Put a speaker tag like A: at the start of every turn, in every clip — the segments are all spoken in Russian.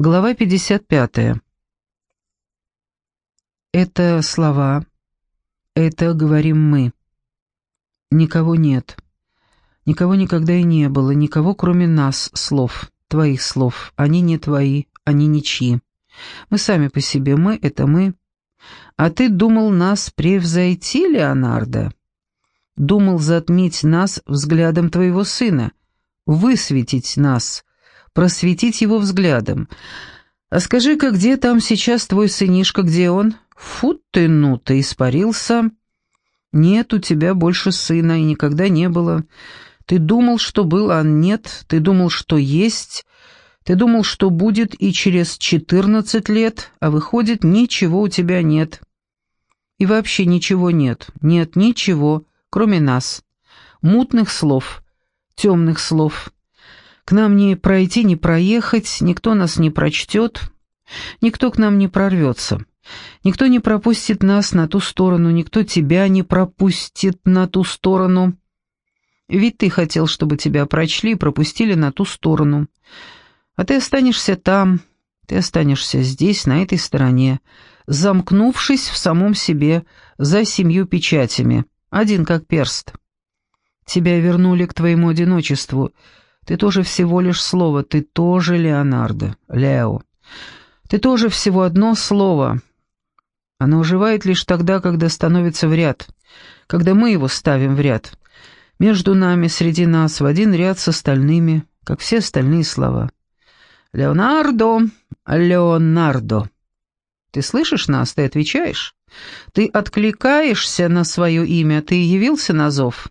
A: Глава 55. Это слова. Это говорим мы. Никого нет. Никого никогда и не было, никого кроме нас, слов, твоих слов. Они не твои, они ничьи. Мы сами по себе, мы — это мы. А ты думал нас превзойти, Леонардо? Думал затмить нас взглядом твоего сына, высветить нас — просветить его взглядом. «А скажи-ка, где там сейчас твой сынишка, где он?» «Фу ты, ну ты, испарился!» «Нет у тебя больше сына, и никогда не было. Ты думал, что был, а нет. Ты думал, что есть. Ты думал, что будет и через четырнадцать лет, а выходит, ничего у тебя нет. И вообще ничего нет. Нет ничего, кроме нас. Мутных слов, темных слов. К нам не пройти, не проехать, никто нас не прочтет, никто к нам не прорвется. Никто не пропустит нас на ту сторону, никто тебя не пропустит на ту сторону. Ведь ты хотел, чтобы тебя прочли и пропустили на ту сторону. А ты останешься там, ты останешься здесь, на этой стороне, замкнувшись в самом себе, за семью печатями, один как перст. Тебя вернули к твоему одиночеству — ты тоже всего лишь слово, ты тоже Леонардо, Лео. Ты тоже всего одно слово. Оно оживает лишь тогда, когда становится в ряд, когда мы его ставим в ряд. Между нами, среди нас, в один ряд с остальными, как все остальные слова. «Леонардо, Леонардо». Ты слышишь нас, ты отвечаешь? Ты откликаешься на свое имя, ты явился на зов,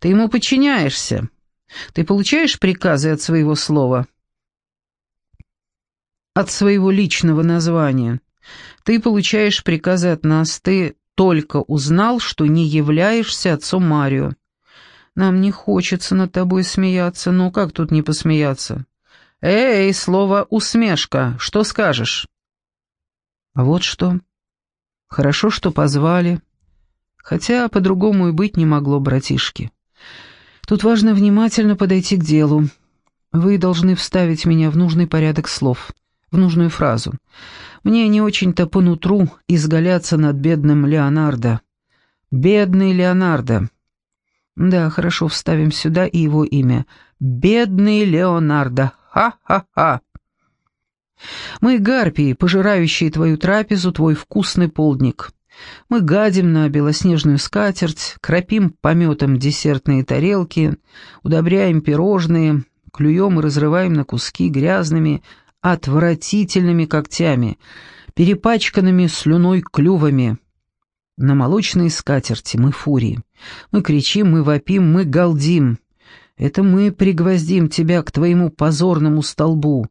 A: ты ему подчиняешься. Ты получаешь приказы от своего слова? От своего личного названия. Ты получаешь приказы от нас. Ты только узнал, что не являешься отцом Марио. Нам не хочется над тобой смеяться, но как тут не посмеяться? Эй, слово «усмешка», что скажешь? А вот что. Хорошо, что позвали. Хотя по-другому и быть не могло, братишки. Тут важно внимательно подойти к делу. Вы должны вставить меня в нужный порядок слов, в нужную фразу. Мне не очень-то по нутру изгаляться над бедным Леонардо. Бедный Леонардо. Да, хорошо, вставим сюда и его имя. Бедный Леонардо. Ха-ха-ха. Мы гарпии, пожирающие твою трапезу, твой вкусный полдник. Мы гадим на белоснежную скатерть, кропим пометом десертные тарелки, удобряем пирожные, клюем и разрываем на куски грязными, отвратительными когтями, перепачканными слюной клювами. На молочной скатерти мы фурии. Мы кричим, мы вопим, мы галдим. Это мы пригвоздим тебя к твоему позорному столбу.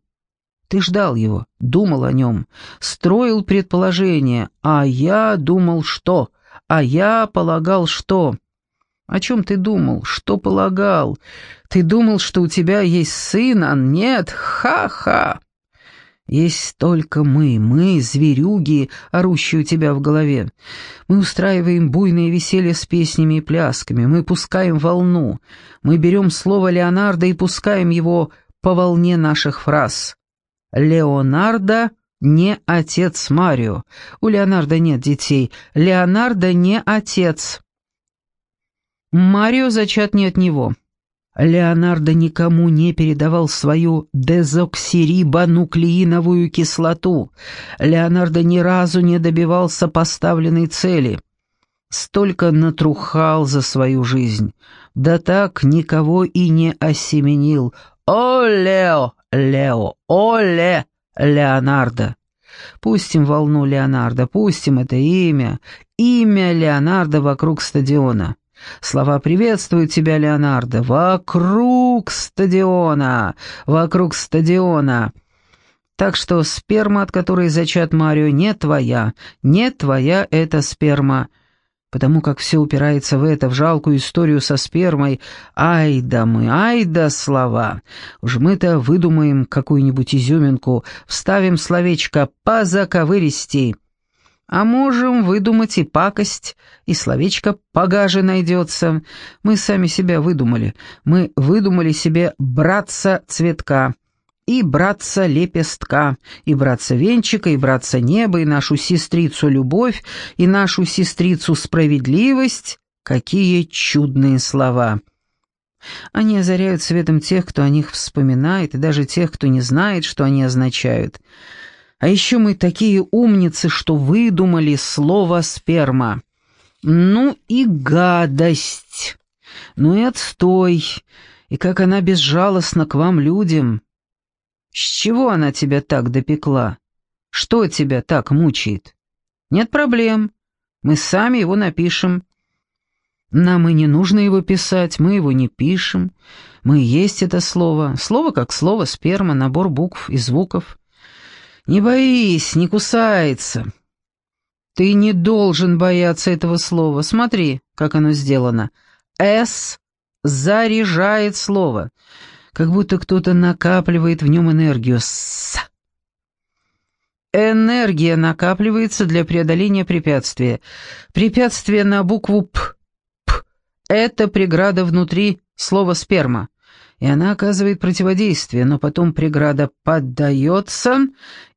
A: Ты ждал его, думал о нем, строил предположения, а я думал что? А я полагал что? О чем ты думал? Что полагал? Ты думал, что у тебя есть сын, а нет? Ха-ха! Есть только мы, мы, зверюги, орущие у тебя в голове. Мы устраиваем буйное веселье с песнями и плясками, мы пускаем волну, мы берем слово Леонардо и пускаем его по волне наших фраз. Леонардо не отец Марио. У Леонардо нет детей. Леонардо не отец. Марио зачат не от него. Леонардо никому не передавал свою дезоксирибонуклеиновую кислоту. Леонардо ни разу не добивался поставленной цели. Столько натрухал за свою жизнь. Да так никого и не осеменил. О, Лео! Лео, Оле, Леонардо. Пустим волну Леонардо, пустим это имя, имя Леонардо вокруг стадиона. Слова приветствуют тебя, Леонардо, вокруг стадиона, вокруг стадиона. Так что сперма, от которой зачат Марио, не твоя, не твоя эта сперма потому как все упирается в это, в жалкую историю со спермой. Ай да мы, ай да слова. Уж мы-то выдумаем какую-нибудь изюминку, вставим словечко «позаковыристей». А можем выдумать и пакость, и словечко «погаже» найдется. Мы сами себя выдумали. Мы выдумали себе «братца цветка». И братца лепестка, и братца венчика, и братца неба, и нашу сестрицу любовь, и нашу сестрицу справедливость. Какие чудные слова! Они озаряют светом тех, кто о них вспоминает, и даже тех, кто не знает, что они означают. А еще мы такие умницы, что выдумали слово «сперма». Ну и гадость! Ну и отстой! И как она безжалостна к вам, людям! С чего она тебя так допекла? Что тебя так мучает? Нет проблем. Мы сами его напишем. Нам и не нужно его писать, мы его не пишем. Мы есть это слово. Слово как слово, сперма, набор букв и звуков. Не боись, не кусается. Ты не должен бояться этого слова. Смотри, как оно сделано. «С» заряжает слово, как будто кто-то накапливает в нем энергию. «С». Энергия накапливается для преодоления препятствия. Препятствие на букву «П». «П» — это преграда внутри слова «сперма» и она оказывает противодействие, но потом преграда поддается,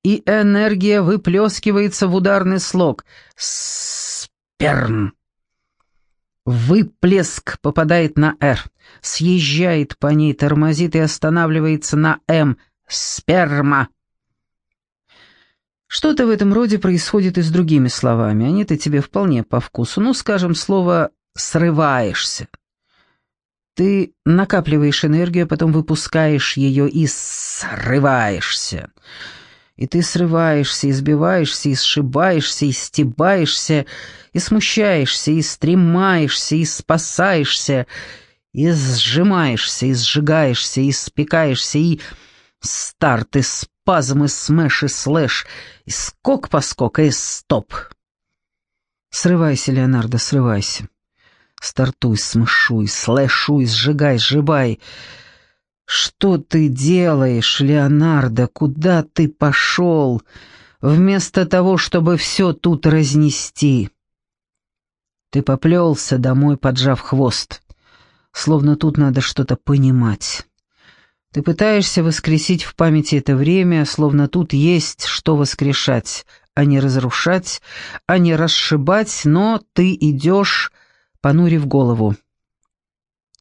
A: и энергия выплескивается в ударный слог. Сперм. Выплеск попадает на «Р», съезжает по ней, тормозит и останавливается на «М». Сперма. Что-то в этом роде происходит и с другими словами. Они-то тебе вполне по вкусу. Ну, скажем, слово «срываешься». Ты накапливаешь энергию, а потом выпускаешь ее и срываешься. И ты срываешься, и сбиваешься, и сшибаешься, и стебаешься, и смущаешься, и стремаешься, и спасаешься, и сжимаешься, и сжигаешься, и спекаешься, и старт, и спазм, и смеш, и слэш, и скок-поскок, и стоп. Срывайся, Леонардо, срывайся. Стартуй, смышуй, слэшуй, сжигай, сжибай. Что ты делаешь, Леонардо? Куда ты пошел? Вместо того, чтобы все тут разнести. Ты поплелся домой, поджав хвост. Словно тут надо что-то понимать. Ты пытаешься воскресить в памяти это время, словно тут есть что воскрешать, а не разрушать, а не расшибать, но ты идешь понурив голову.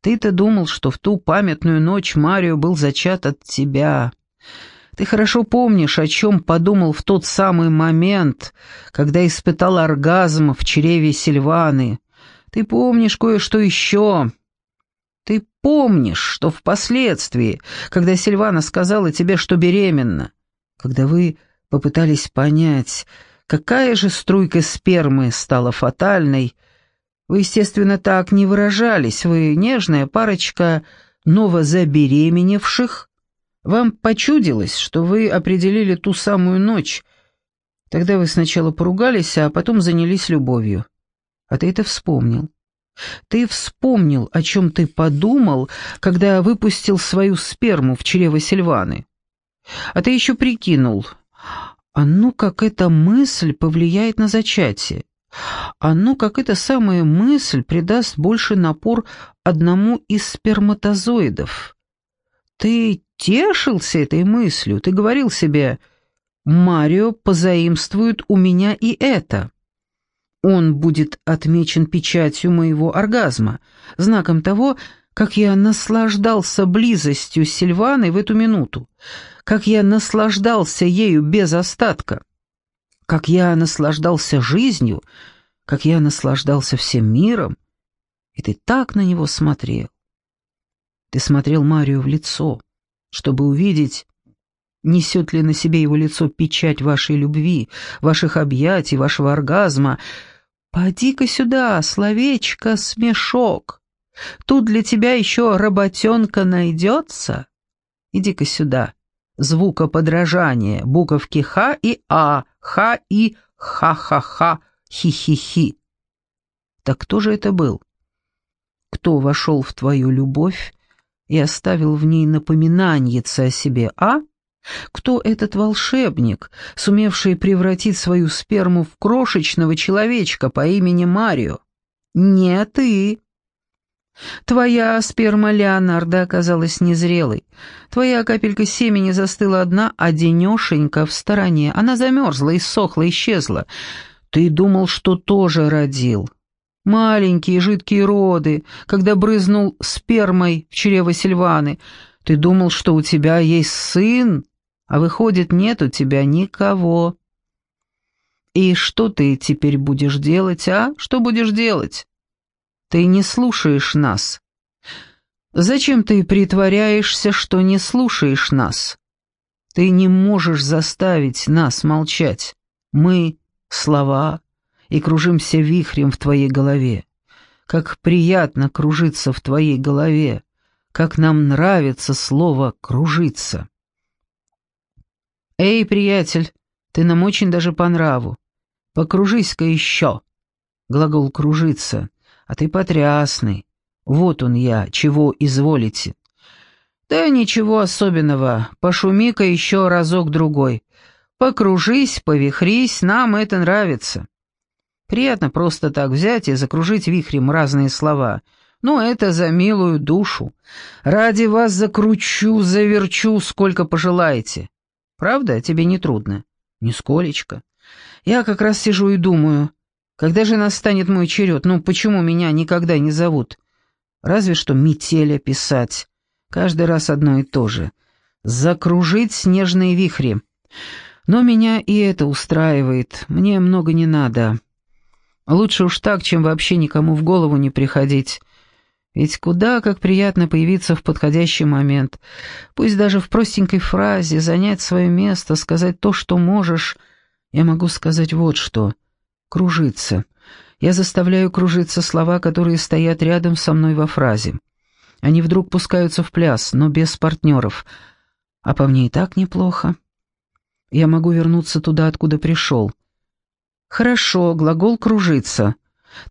A: «Ты-то думал, что в ту памятную ночь Марио был зачат от тебя. Ты хорошо помнишь, о чем подумал в тот самый момент, когда испытал оргазм в чреве Сильваны. Ты помнишь кое-что еще. Ты помнишь, что впоследствии, когда Сильвана сказала тебе, что беременна, когда вы попытались понять, какая же струйка спермы стала фатальной, — вы, естественно, так не выражались. Вы нежная парочка новозабеременевших. Вам почудилось, что вы определили ту самую ночь. Тогда вы сначала поругались, а потом занялись любовью. А ты это вспомнил. Ты вспомнил, о чем ты подумал, когда выпустил свою сперму в чрево Сильваны. А ты еще прикинул, а ну как эта мысль повлияет на зачатие. А ну, как эта самая мысль придаст больше напор одному из сперматозоидов. Ты тешился этой мыслью, ты говорил себе «Марио позаимствует у меня и это». Он будет отмечен печатью моего оргазма, знаком того, как я наслаждался близостью с Сильваной в эту минуту, как я наслаждался ею без остатка как я наслаждался жизнью, как я наслаждался всем миром, и ты так на него смотрел. Ты смотрел Марию в лицо, чтобы увидеть, несет ли на себе его лицо печать вашей любви, ваших объятий, вашего оргазма. Поди-ка сюда, словечко, смешок. Тут для тебя еще работенка найдется. Иди-ка сюда звукоподражание, буковки «х» и «а», «х» и «ха-ха-ха», «хи-хи-хи». Так кто же это был? Кто вошел в твою любовь и оставил в ней напоминание о себе, а? Кто этот волшебник, сумевший превратить свою сперму в крошечного человечка по имени Марио? Не ты. Твоя сперма Леонардо оказалась незрелой. Твоя капелька семени застыла одна, а денешенька в стороне. Она замерзла, иссохла, исчезла. Ты думал, что тоже родил. Маленькие жидкие роды, когда брызнул спермой в чрево Сильваны. Ты думал, что у тебя есть сын, а выходит, нет у тебя никого. И что ты теперь будешь делать, а? Что будешь делать? Ты не слушаешь нас. Зачем ты притворяешься, что не слушаешь нас? Ты не можешь заставить нас молчать. Мы — слова, и кружимся вихрем в твоей голове. Как приятно кружиться в твоей голове, как нам нравится слово «кружиться». «Эй, приятель, ты нам очень даже по нраву. Покружись-ка еще!» Глагол «кружиться», а ты потрясный. Вот он я, чего изволите. Да ничего особенного, пошуми-ка еще разок-другой. Покружись, повихрись, нам это нравится. Приятно просто так взять и закружить вихрем разные слова. Но это за милую душу. Ради вас закручу, заверчу, сколько пожелаете. Правда, тебе не трудно? Нисколечко. Я как раз сижу и думаю, когда же настанет мой черед? Ну, почему меня никогда не зовут? Разве что метеля писать. Каждый раз одно и то же. Закружить снежные вихри. Но меня и это устраивает. Мне много не надо. Лучше уж так, чем вообще никому в голову не приходить. Ведь куда как приятно появиться в подходящий момент. Пусть даже в простенькой фразе занять свое место, сказать то, что можешь. Я могу сказать вот что — кружиться. Я заставляю кружиться слова, которые стоят рядом со мной во фразе. Они вдруг пускаются в пляс, но без партнеров. А по мне и так неплохо. Я могу вернуться туда, откуда пришел. Хорошо, глагол «кружиться».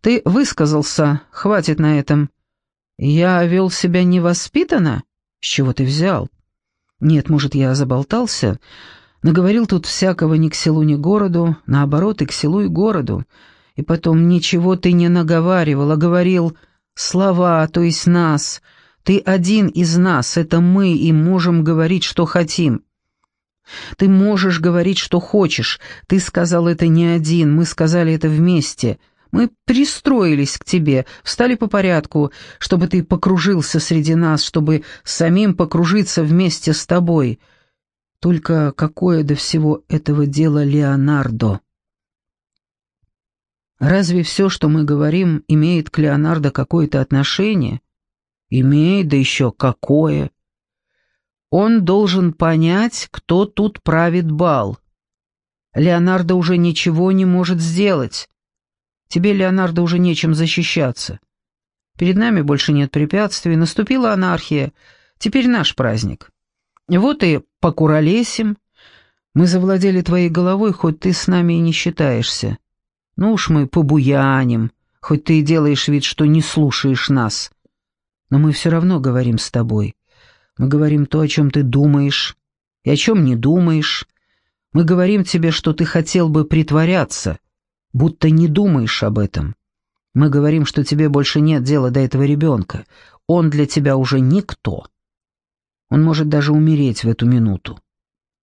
A: Ты высказался, хватит на этом. Я вел себя невоспитанно? С чего ты взял? Нет, может, я заболтался? Наговорил тут всякого ни к селу, ни к городу, наоборот, и к селу, и городу. И потом ничего ты не наговаривал, а говорил слова, то есть нас. Ты один из нас, это мы, и можем говорить, что хотим. Ты можешь говорить, что хочешь. Ты сказал это не один, мы сказали это вместе. Мы пристроились к тебе, встали по порядку, чтобы ты покружился среди нас, чтобы самим покружиться вместе с тобой». Только какое до всего этого дело Леонардо? Разве все, что мы говорим, имеет к Леонардо какое-то отношение? Имеет, да еще какое. Он должен понять, кто тут правит бал. Леонардо уже ничего не может сделать. Тебе, Леонардо, уже нечем защищаться. Перед нами больше нет препятствий, наступила анархия. Теперь наш праздник. Вот и покуролесим. Мы завладели твоей головой, хоть ты с нами и не считаешься. Ну уж мы побуяним, хоть ты и делаешь вид, что не слушаешь нас. Но мы все равно говорим с тобой. Мы говорим то, о чем ты думаешь, и о чем не думаешь. Мы говорим тебе, что ты хотел бы притворяться, будто не думаешь об этом. Мы говорим, что тебе больше нет дела до этого ребенка. Он для тебя уже никто. Он может даже умереть в эту минуту.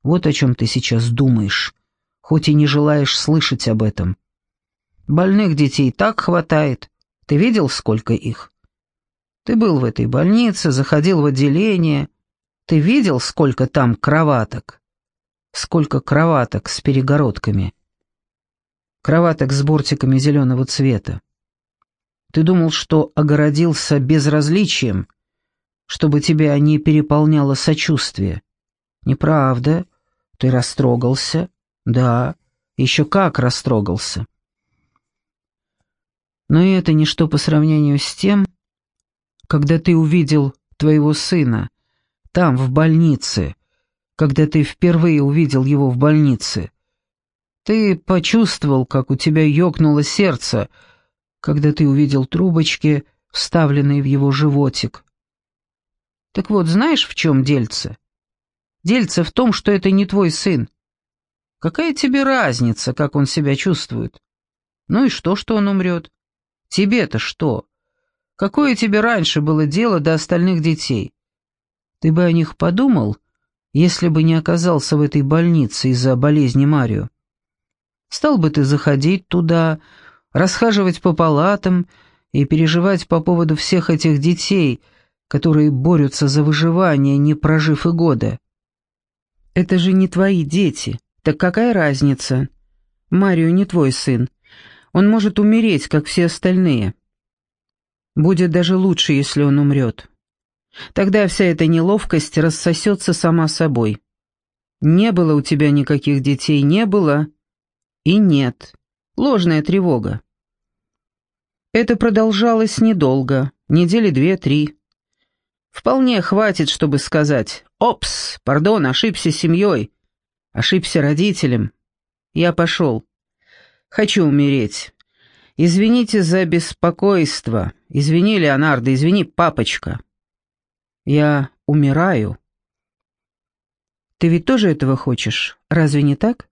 A: Вот о чем ты сейчас думаешь, хоть и не желаешь слышать об этом. Больных детей так хватает. Ты видел, сколько их? Ты был в этой больнице, заходил в отделение. Ты видел, сколько там кроваток? Сколько кроваток с перегородками? Кроваток с бортиками зеленого цвета. Ты думал, что огородился безразличием, чтобы тебя не переполняло сочувствие. Неправда. Ты растрогался. Да, еще как растрогался. Но и это ничто по сравнению с тем, когда ты увидел твоего сына там, в больнице, когда ты впервые увидел его в больнице. Ты почувствовал, как у тебя ёкнуло сердце, когда ты увидел трубочки, вставленные в его животик. Так вот, знаешь, в чем дельце? Дельце в том, что это не твой сын. Какая тебе разница, как он себя чувствует? Ну и что, что он умрет? Тебе-то что? Какое тебе раньше было дело до остальных детей? Ты бы о них подумал, если бы не оказался в этой больнице из-за болезни Марио? Стал бы ты заходить туда, расхаживать по палатам и переживать по поводу всех этих детей, которые борются за выживание, не прожив и года. Это же не твои дети. Так какая разница? Марио не твой сын. Он может умереть, как все остальные. Будет даже лучше, если он умрет. Тогда вся эта неловкость рассосется сама собой. Не было у тебя никаких детей, не было и нет. Ложная тревога. Это продолжалось недолго, недели две-три. Вполне хватит, чтобы сказать «Опс, пардон, ошибся семьей, ошибся родителем. Я пошел. Хочу умереть. Извините за беспокойство. Извини, Леонардо, извини, папочка. Я умираю. Ты ведь тоже этого хочешь, разве не так?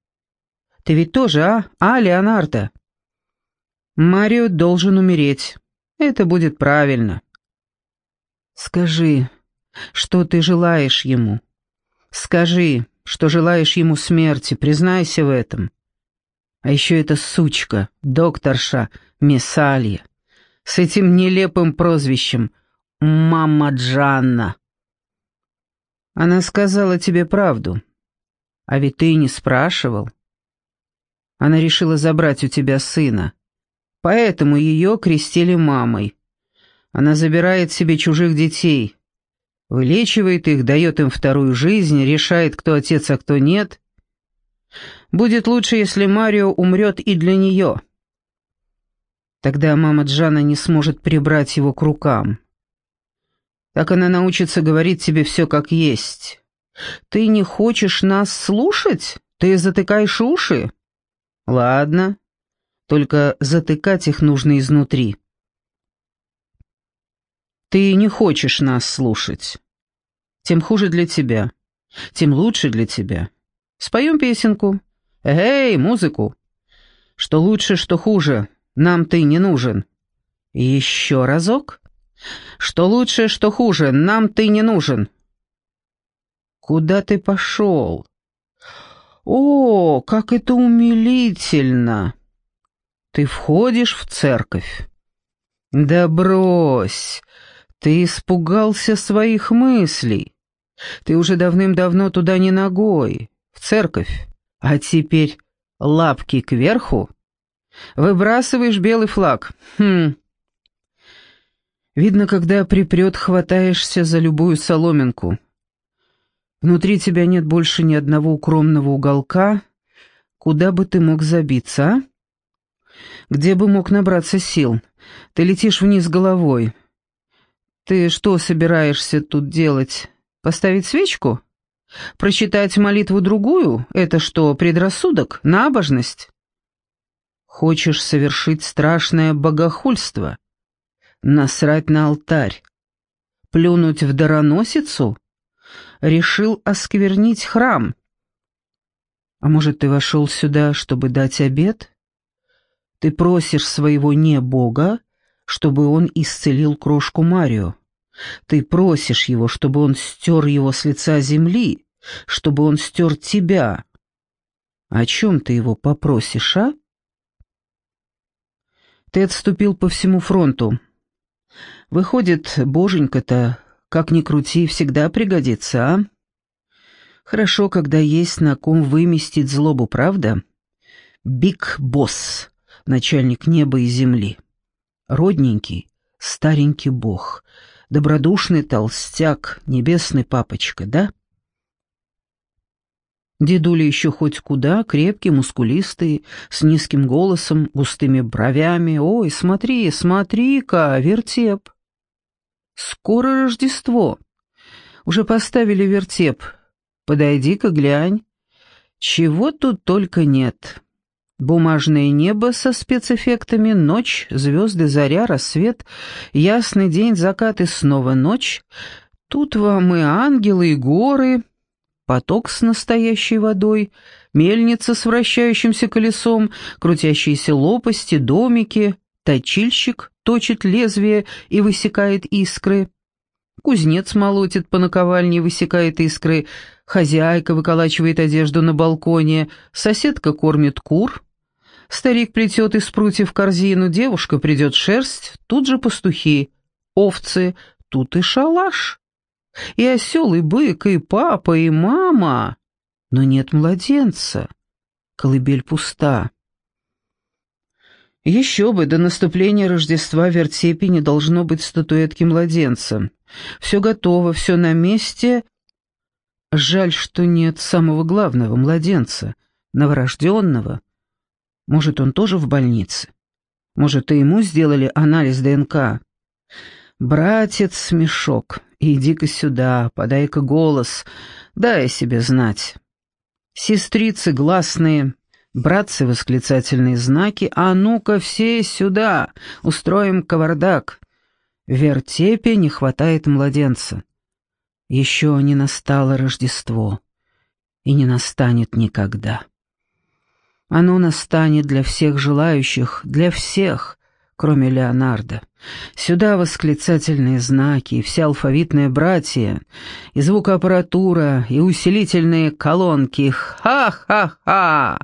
A: Ты ведь тоже, а? А, Леонардо?» Марио должен умереть. Это будет правильно. Скажи, что ты желаешь ему. Скажи, что желаешь ему смерти, признайся в этом. А еще эта сучка, докторша Месалья, с этим нелепым прозвищем «Мама Джанна». Она сказала тебе правду, а ведь ты и не спрашивал. Она решила забрать у тебя сына. Поэтому ее крестили мамой. Она забирает себе чужих детей, вылечивает их, дает им вторую жизнь, решает, кто отец, а кто нет. Будет лучше, если Марио умрет и для нее. Тогда мама Джана не сможет прибрать его к рукам. Так она научится говорить тебе все как есть. Ты не хочешь нас слушать? Ты затыкаешь уши? Ладно, только затыкать их нужно изнутри. Ты не хочешь нас слушать. Тем хуже для тебя, тем лучше для тебя. Споем песенку. Эй, музыку. Что лучше, что хуже, нам ты не нужен. еще разок. Что лучше, что хуже, нам ты не нужен. Куда ты пошел? О, как это умилительно! Ты входишь в церковь. Да брось, ты испугался своих мыслей. Ты уже давным-давно туда не ногой, в церковь, а теперь лапки кверху. Выбрасываешь белый флаг. Хм. Видно, когда припрет, хватаешься за любую соломинку. Внутри тебя нет больше ни одного укромного уголка, куда бы ты мог забиться, а? Где бы мог набраться сил? Ты летишь вниз головой. Ты что собираешься тут делать? Поставить свечку? Прочитать молитву другую? Это что, предрассудок? Набожность? Хочешь совершить страшное богохульство? Насрать на алтарь? Плюнуть в дароносицу? Решил осквернить храм? А может, ты вошел сюда, чтобы дать обед? Ты просишь своего не-бога, чтобы он исцелил крошку Марио. Ты просишь его, чтобы он стер его с лица земли, чтобы он стер тебя. О чем ты его попросишь, а? Ты отступил по всему фронту. Выходит, боженька-то, как ни крути, всегда пригодится, а? Хорошо, когда есть на ком выместить злобу, правда? Биг Босс начальник неба и земли. Родненький, старенький бог, добродушный толстяк, небесный папочка, да? Дедуля еще хоть куда, крепкий, мускулистый, с низким голосом, густыми бровями. Ой, смотри, смотри-ка, вертеп. Скоро Рождество. Уже поставили вертеп. Подойди-ка, глянь. Чего тут только нет. Бумажное небо со спецэффектами, ночь, звезды, заря, рассвет, ясный день, закат и снова ночь. Тут вам и ангелы, и горы, поток с настоящей водой, мельница с вращающимся колесом, крутящиеся лопасти, домики, Точильщик точит лезвие и высекает искры. Кузнец молотит по наковальне и высекает искры. Хозяйка выколачивает одежду на балконе. Соседка кормит кур. Старик плетет из прутьев корзину, девушка придет шерсть, тут же пастухи, овцы, тут и шалаш. И осел, и бык, и папа, и мама. Но нет младенца. Колыбель пуста. Еще бы, до наступления Рождества в вертепе не должно быть статуэтки младенца. Все готово, все на месте. Жаль, что нет самого главного, младенца, новорожденного. Может, он тоже в больнице? Может, и ему сделали анализ ДНК? Братец Смешок, иди-ка сюда, подай-ка голос, дай себе знать. Сестрицы гласные, братцы восклицательные знаки, а ну-ка все сюда, устроим кавардак. В вертепе не хватает младенца. Еще не настало Рождество и не настанет никогда. Оно настанет для всех желающих, для всех, кроме Леонардо. Сюда восклицательные знаки, и вся алфавитная братья, и звукоаппаратура, и усилительные колонки. Ха-ха-ха!